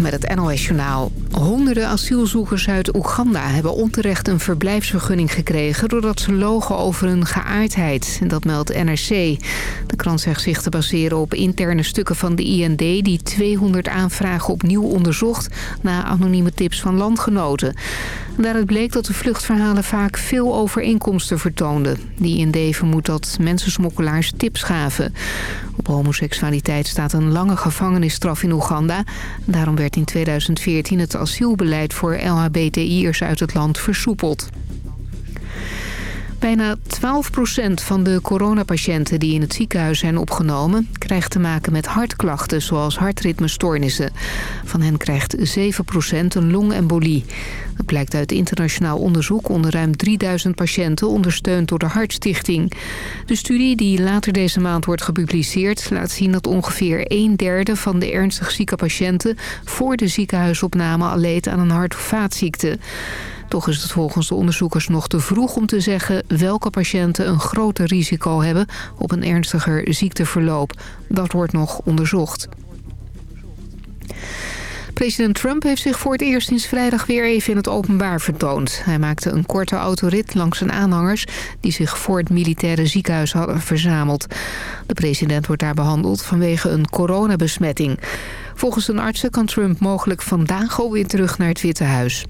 Met het NOS Journaal. Honderden asielzoekers uit Oeganda hebben onterecht een verblijfsvergunning gekregen... doordat ze logen over hun geaardheid. Dat meldt NRC. De krant zegt zich te baseren op interne stukken van de IND... die 200 aanvragen opnieuw onderzocht... na anonieme tips van landgenoten. Daaruit bleek dat de vluchtverhalen vaak veel overeenkomsten vertoonden. Die IND vermoedt dat mensensmokkelaars tips gaven. Op homoseksualiteit staat een lange gevangenisstraf in Oeganda. Daarom werd in 2014 het asielbeleid voor LHBTI'ers uit het land versoepeld. Bijna 12% van de coronapatiënten die in het ziekenhuis zijn opgenomen... krijgt te maken met hartklachten, zoals hartritmestoornissen. Van hen krijgt 7% een longembolie. Dat blijkt uit internationaal onderzoek onder ruim 3000 patiënten... ondersteund door de Hartstichting. De studie, die later deze maand wordt gepubliceerd... laat zien dat ongeveer een derde van de ernstig zieke patiënten... voor de ziekenhuisopname al leed aan een hart- of vaatziekte. Toch is het volgens de onderzoekers nog te vroeg om te zeggen... welke patiënten een groter risico hebben op een ernstiger ziekteverloop. Dat wordt nog onderzocht. President Trump heeft zich voor het eerst sinds vrijdag weer even in het openbaar vertoond. Hij maakte een korte autorit langs zijn aanhangers... die zich voor het militaire ziekenhuis hadden verzameld. De president wordt daar behandeld vanwege een coronabesmetting. Volgens een artsen kan Trump mogelijk vandaag alweer terug naar het Witte Huis.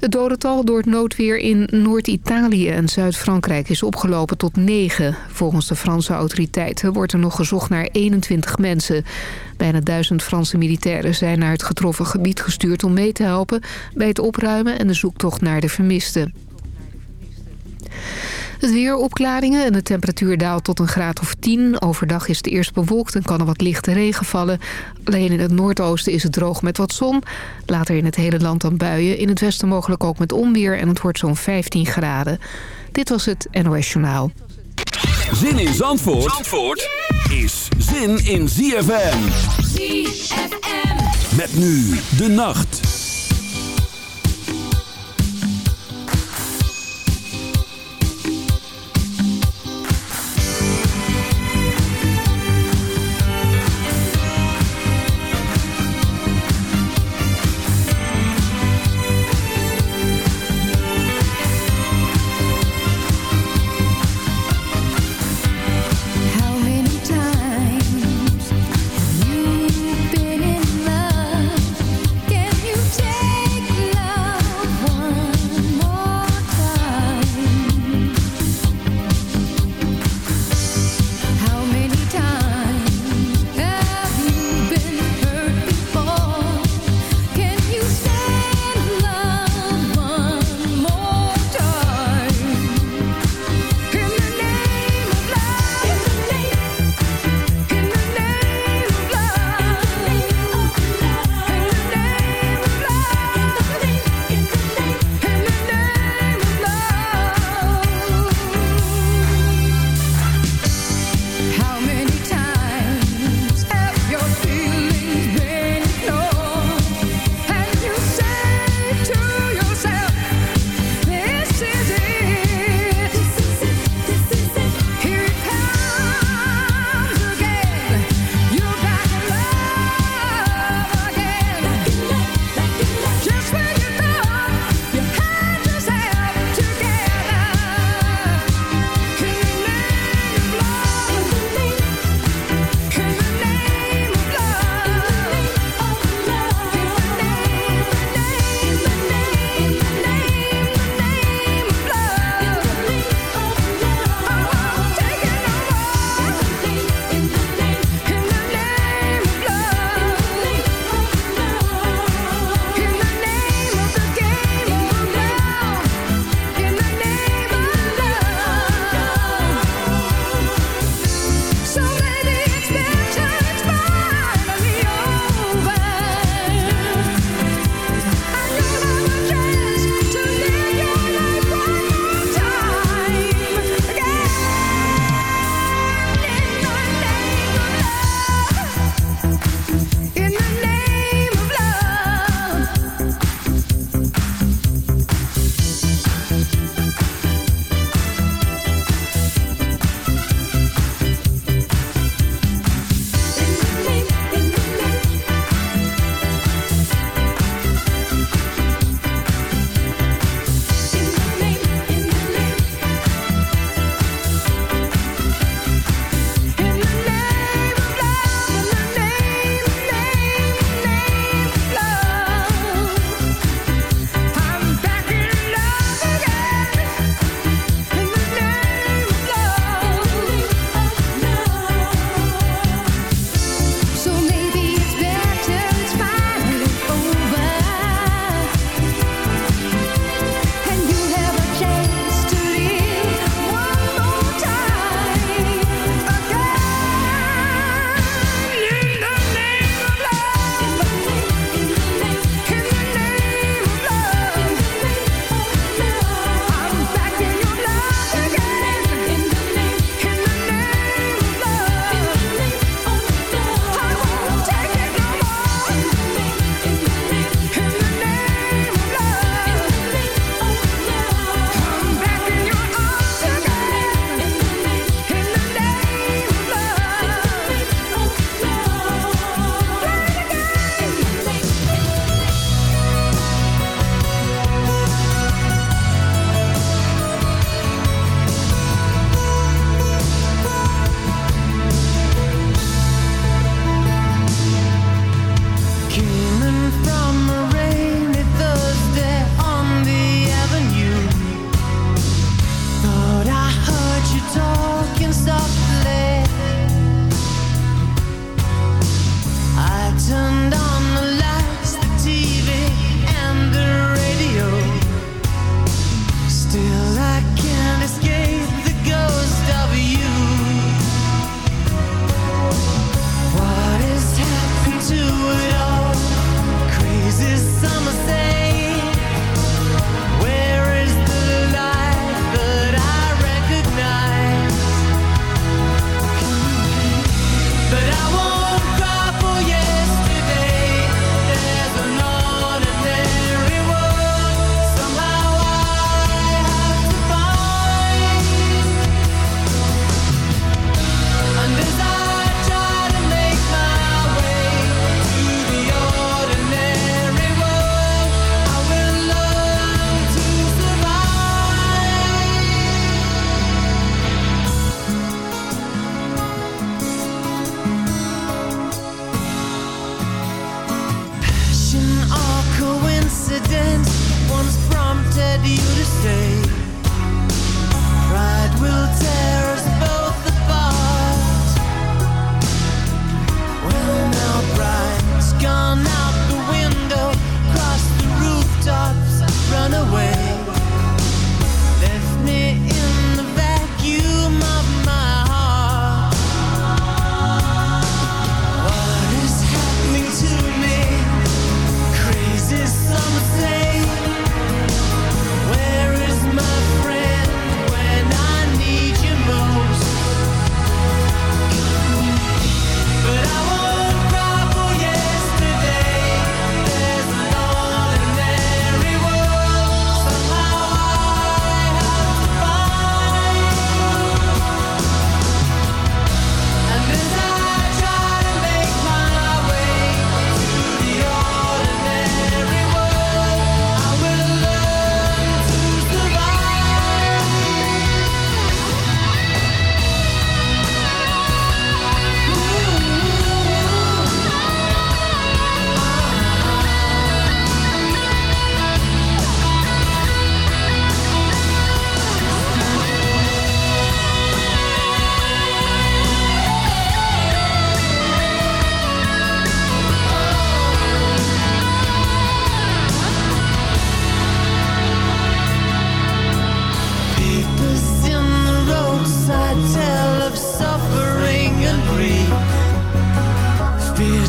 Het dodental door het noodweer in Noord-Italië en Zuid-Frankrijk is opgelopen tot 9. Volgens de Franse autoriteiten wordt er nog gezocht naar 21 mensen. Bijna duizend Franse militairen zijn naar het getroffen gebied gestuurd om mee te helpen... bij het opruimen en de zoektocht naar de vermisten. Het weer opklaringen en de temperatuur daalt tot een graad of 10. Overdag is het eerst bewolkt en kan er wat lichte regen vallen. Alleen in het noordoosten is het droog met wat zon. Later in het hele land dan buien. In het westen mogelijk ook met onweer en het wordt zo'n 15 graden. Dit was het NOS Journaal. Zin in Zandvoort, Zandvoort is zin in ZFM. ZFM. Met nu de nacht.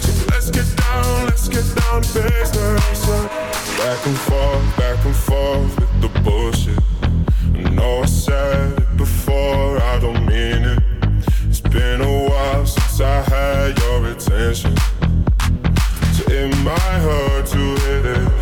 So let's get down, let's get down face the Back and forth, back and forth with the bullshit. I know I said it before, I don't mean it. It's been a while since I had your attention. So it might hurt to business. Back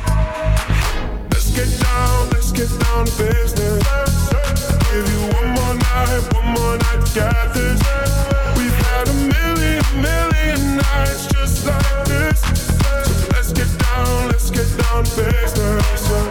Let's get down, let's get down to business. Give you one more night, one more night. We've had a million, million nights just like this. So let's get down, let's get down to business.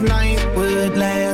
Night would last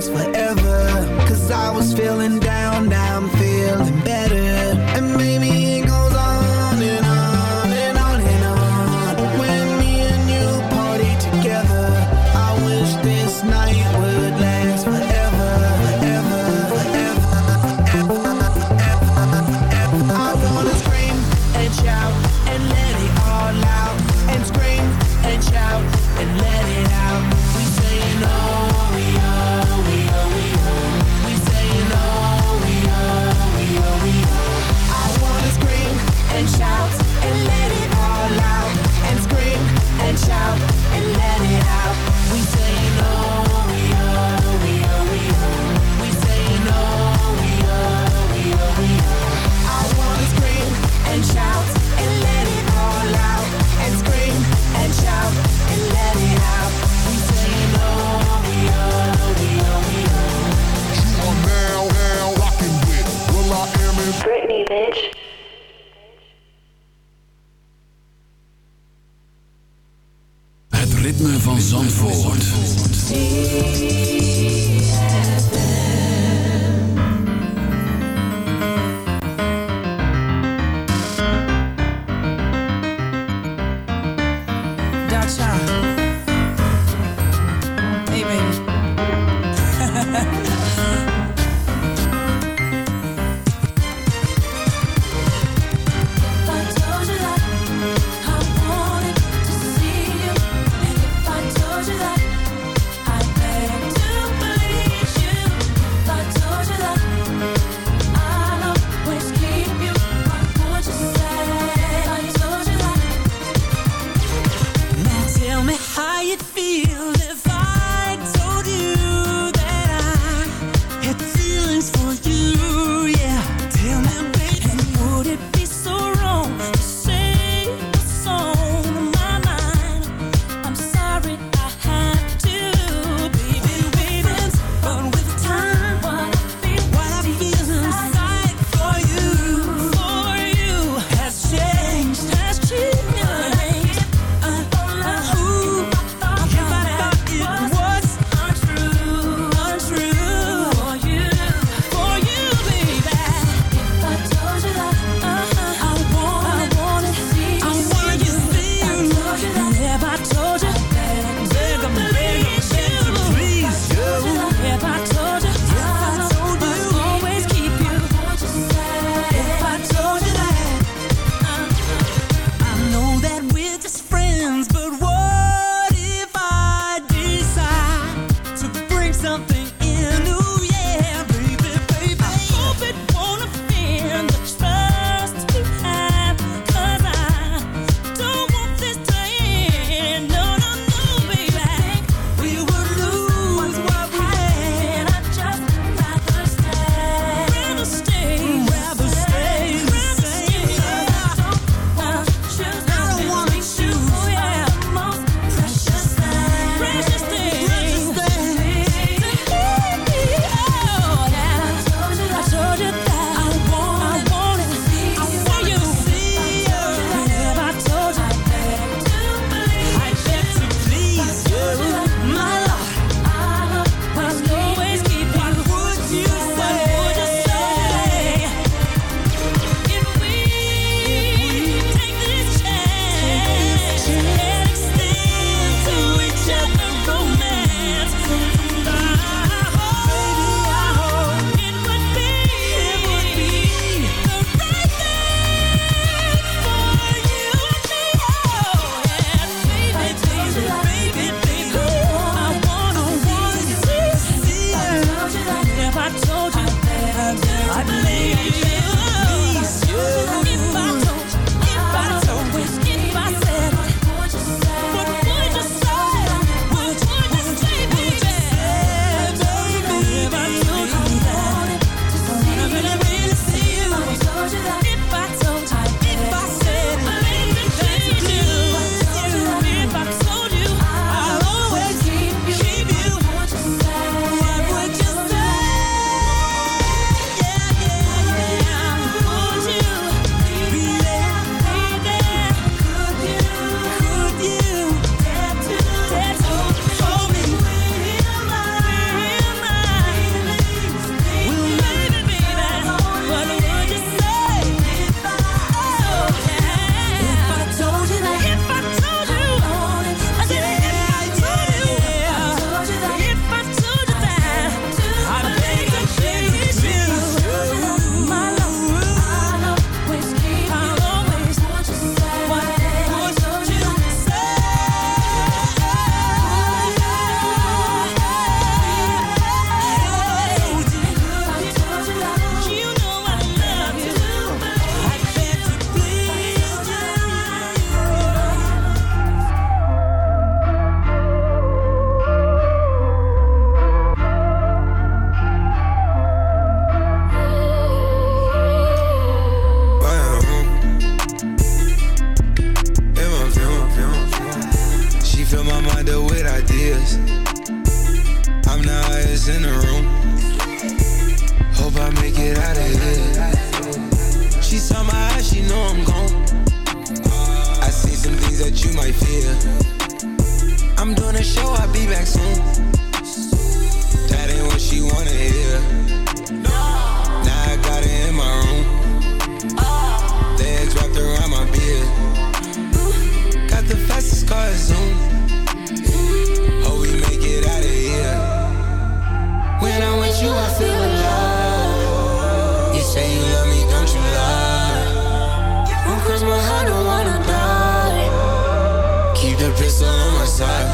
the pistol on my side.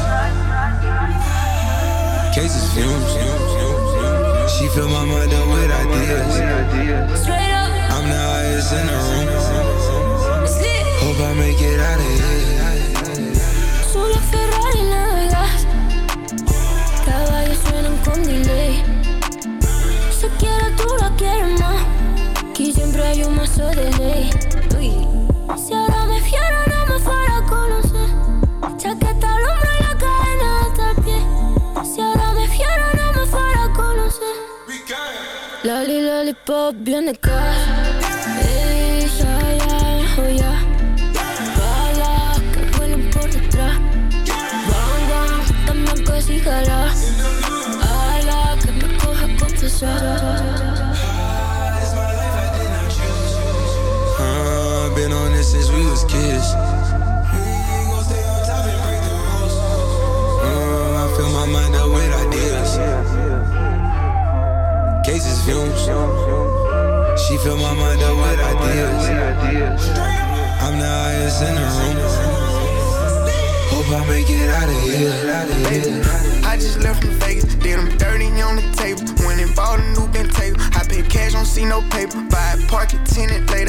Cases fumes. She fill my mind up with ideas. I'm the highest in the room. Hope I make it out of here. Solo Ferrari navegas Caballos suenan con delay Se quiere tú la quieres más Aquí siempre hay un mazo de ley Lali, lollipop, bien de casa Ey, ya, ya, oh, ya Balas que vuelan por detrás Bang, bang, que me Uh, been on this since we was kids. Uh, I fill my mind up with ideas. Cases fumes. She fill my mind up with ideas. I'm the highest in the room. Hope I make it out of here. I just left from Vegas, did them dirty on the table. Went and bought a new Bentayga. I pay cash, don't see no paper. Buy it, park it, tenant later.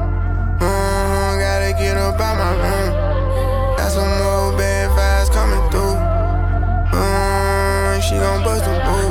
mm, gotta get up out my room. Vibes coming through. Mm, she gon' bust a move,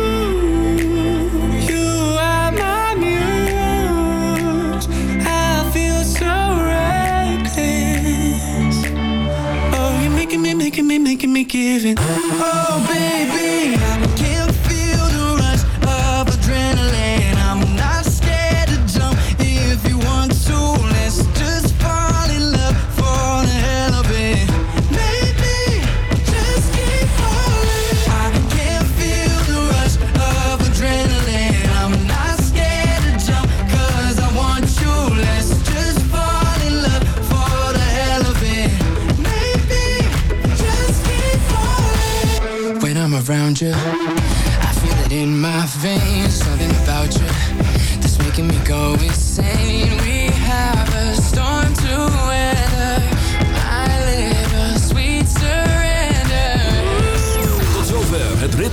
It. Oh, baby,